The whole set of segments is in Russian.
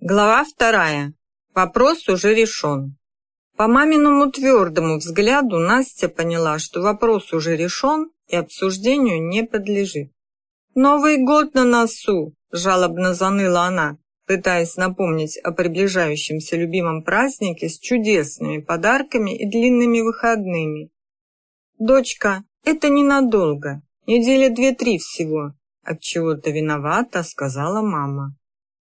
Глава вторая. Вопрос уже решен. По маминому твердому взгляду Настя поняла, что вопрос уже решен и обсуждению не подлежит. «Новый год на носу!» – жалобно заныла она, пытаясь напомнить о приближающемся любимом празднике с чудесными подарками и длинными выходными. «Дочка, это ненадолго, недели две-три всего», – отчего-то виновата, сказала мама.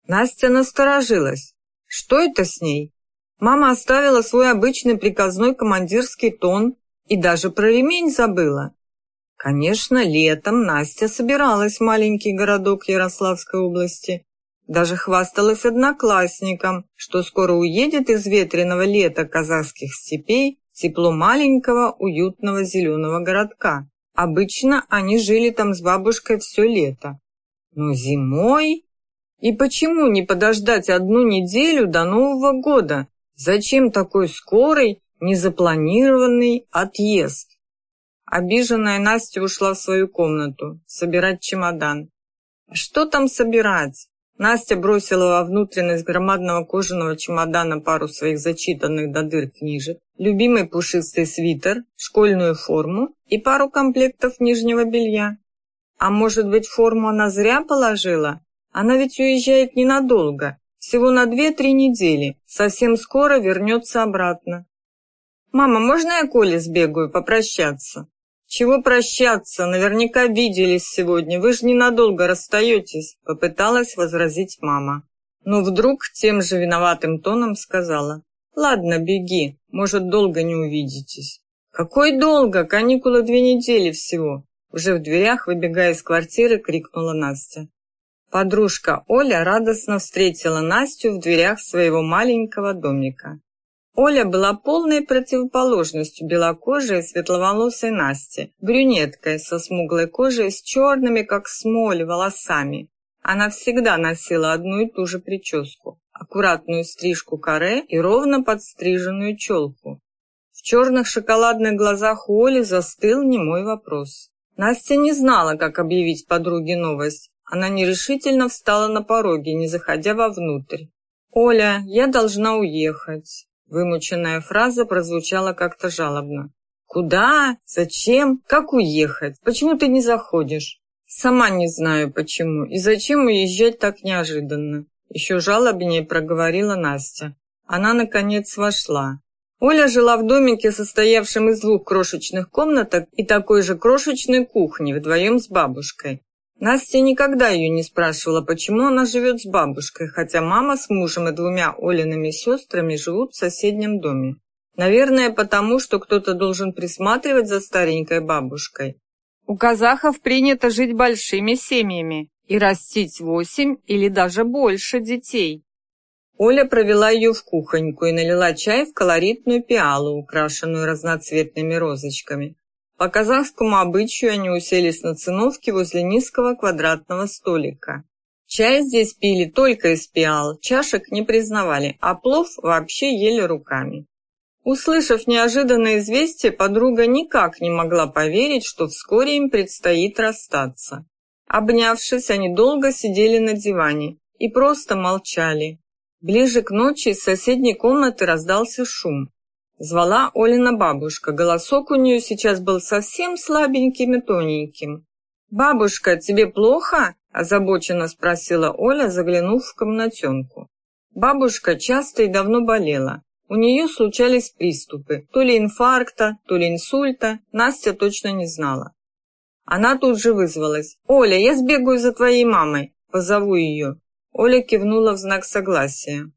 Настя насторожилась. Что это с ней? Мама оставила свой обычный приказной командирский тон и даже про ремень забыла. Конечно, летом Настя собиралась в маленький городок Ярославской области. Даже хвасталась одноклассникам, что скоро уедет из ветреного лета казахских степей тепло маленького уютного зеленого городка. Обычно они жили там с бабушкой все лето. Но зимой и почему не подождать одну неделю до Нового года? Зачем такой скорый, незапланированный отъезд? Обиженная Настя ушла в свою комнату собирать чемодан. Что там собирать? Настя бросила во внутренность громадного кожаного чемодана пару своих зачитанных до дыр книжек, любимый пушистый свитер, школьную форму и пару комплектов нижнего белья. А может быть, форму она зря положила? Она ведь уезжает ненадолго, всего на две-три недели. Совсем скоро вернется обратно. «Мама, можно я Коле сбегаю попрощаться?» «Чего прощаться? Наверняка виделись сегодня. Вы же ненадолго расстаетесь», — попыталась возразить мама. Но вдруг тем же виноватым тоном сказала. «Ладно, беги, может, долго не увидитесь». «Какой долго? Каникулы две недели всего!» Уже в дверях, выбегая из квартиры, крикнула Настя. Подружка Оля радостно встретила Настю в дверях своего маленького домика. Оля была полной противоположностью белокожей и светловолосой Насти, брюнеткой со смуглой кожей с черными, как смоль, волосами. Она всегда носила одну и ту же прическу, аккуратную стрижку каре и ровно подстриженную челку. В черных шоколадных глазах у Оли застыл немой вопрос. Настя не знала, как объявить подруге новость, она нерешительно встала на пороге, не заходя вовнутрь. «Оля, я должна уехать». Вымученная фраза прозвучала как-то жалобно. «Куда? Зачем? Как уехать? Почему ты не заходишь?» «Сама не знаю, почему. И зачем уезжать так неожиданно?» Еще жалобнее проговорила Настя. Она, наконец, вошла. Оля жила в домике, состоявшем из двух крошечных комнаток и такой же крошечной кухни вдвоем с бабушкой. Настя никогда ее не спрашивала, почему она живет с бабушкой, хотя мама с мужем и двумя Олиными сестрами живут в соседнем доме. Наверное, потому что кто-то должен присматривать за старенькой бабушкой. У казахов принято жить большими семьями и растить восемь или даже больше детей. Оля провела ее в кухоньку и налила чай в колоритную пиалу, украшенную разноцветными розочками. По казахскому обычаю они уселись на циновке возле низкого квадратного столика. Чай здесь пили только из пиал, чашек не признавали, а плов вообще ели руками. Услышав неожиданное известие, подруга никак не могла поверить, что вскоре им предстоит расстаться. Обнявшись, они долго сидели на диване и просто молчали. Ближе к ночи из соседней комнаты раздался шум. Звала Олина бабушка. Голосок у нее сейчас был совсем слабеньким и тоненьким. «Бабушка, тебе плохо?» – озабоченно спросила Оля, заглянув в комнатенку. Бабушка часто и давно болела. У нее случались приступы, то ли инфаркта, то ли инсульта, Настя точно не знала. Она тут же вызвалась. «Оля, я сбегаю за твоей мамой, позову ее». Оля кивнула в знак согласия.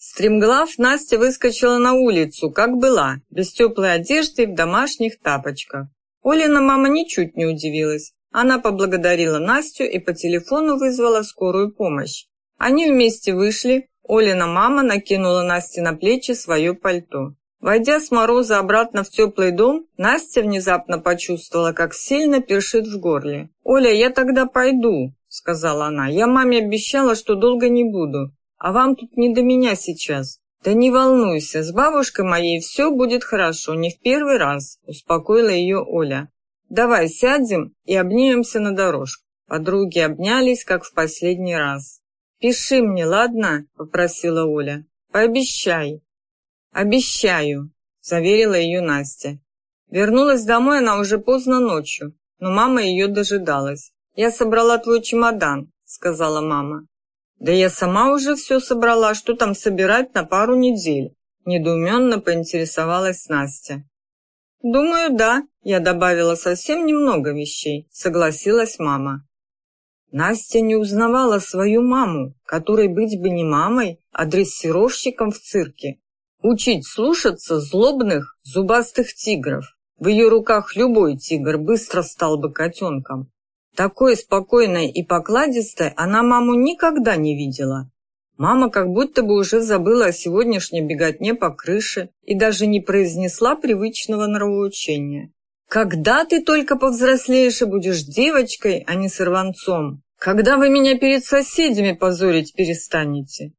Стремглав Настя выскочила на улицу, как была, без теплой одежды и в домашних тапочках. Олина мама ничуть не удивилась. Она поблагодарила Настю и по телефону вызвала скорую помощь. Они вместе вышли, Олина мама накинула Насте на плечи свое пальто. Войдя с мороза обратно в теплый дом, Настя внезапно почувствовала, как сильно першит в горле. «Оля, я тогда пойду», — сказала она. «Я маме обещала, что долго не буду. А вам тут не до меня сейчас. Да не волнуйся, с бабушкой моей все будет хорошо, не в первый раз, успокоила ее Оля. Давай сядем и обнимемся на дорожку. Подруги обнялись, как в последний раз. «Пиши мне, ладно?» – попросила Оля. «Пообещай». «Обещаю», – заверила ее Настя. Вернулась домой она уже поздно ночью, но мама ее дожидалась. «Я собрала твой чемодан», – сказала мама. «Да я сама уже все собрала, что там собирать на пару недель?» – недоуменно поинтересовалась Настя. «Думаю, да», – я добавила совсем немного вещей, – согласилась мама. Настя не узнавала свою маму, которой быть бы не мамой, а дрессировщиком в цирке. Учить слушаться злобных, зубастых тигров. В ее руках любой тигр быстро стал бы котенком. Такой спокойной и покладистой она маму никогда не видела. Мама как будто бы уже забыла о сегодняшней беготне по крыше и даже не произнесла привычного нравоучения. Когда ты только повзрослеешь и будешь девочкой, а не сорванцом? Когда вы меня перед соседями позорить перестанете?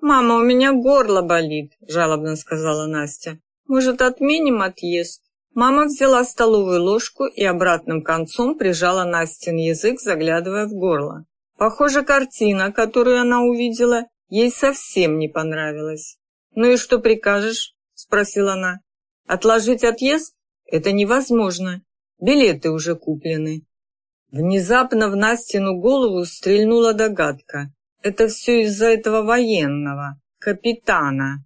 Мама, у меня горло болит, жалобно сказала Настя. Может, отменим отъезд? Мама взяла столовую ложку и обратным концом прижала Настин язык, заглядывая в горло. Похоже, картина, которую она увидела, ей совсем не понравилась. «Ну и что прикажешь?» – спросила она. «Отложить отъезд? Это невозможно. Билеты уже куплены. Внезапно в Настину голову стрельнула догадка. Это все из-за этого военного, капитана.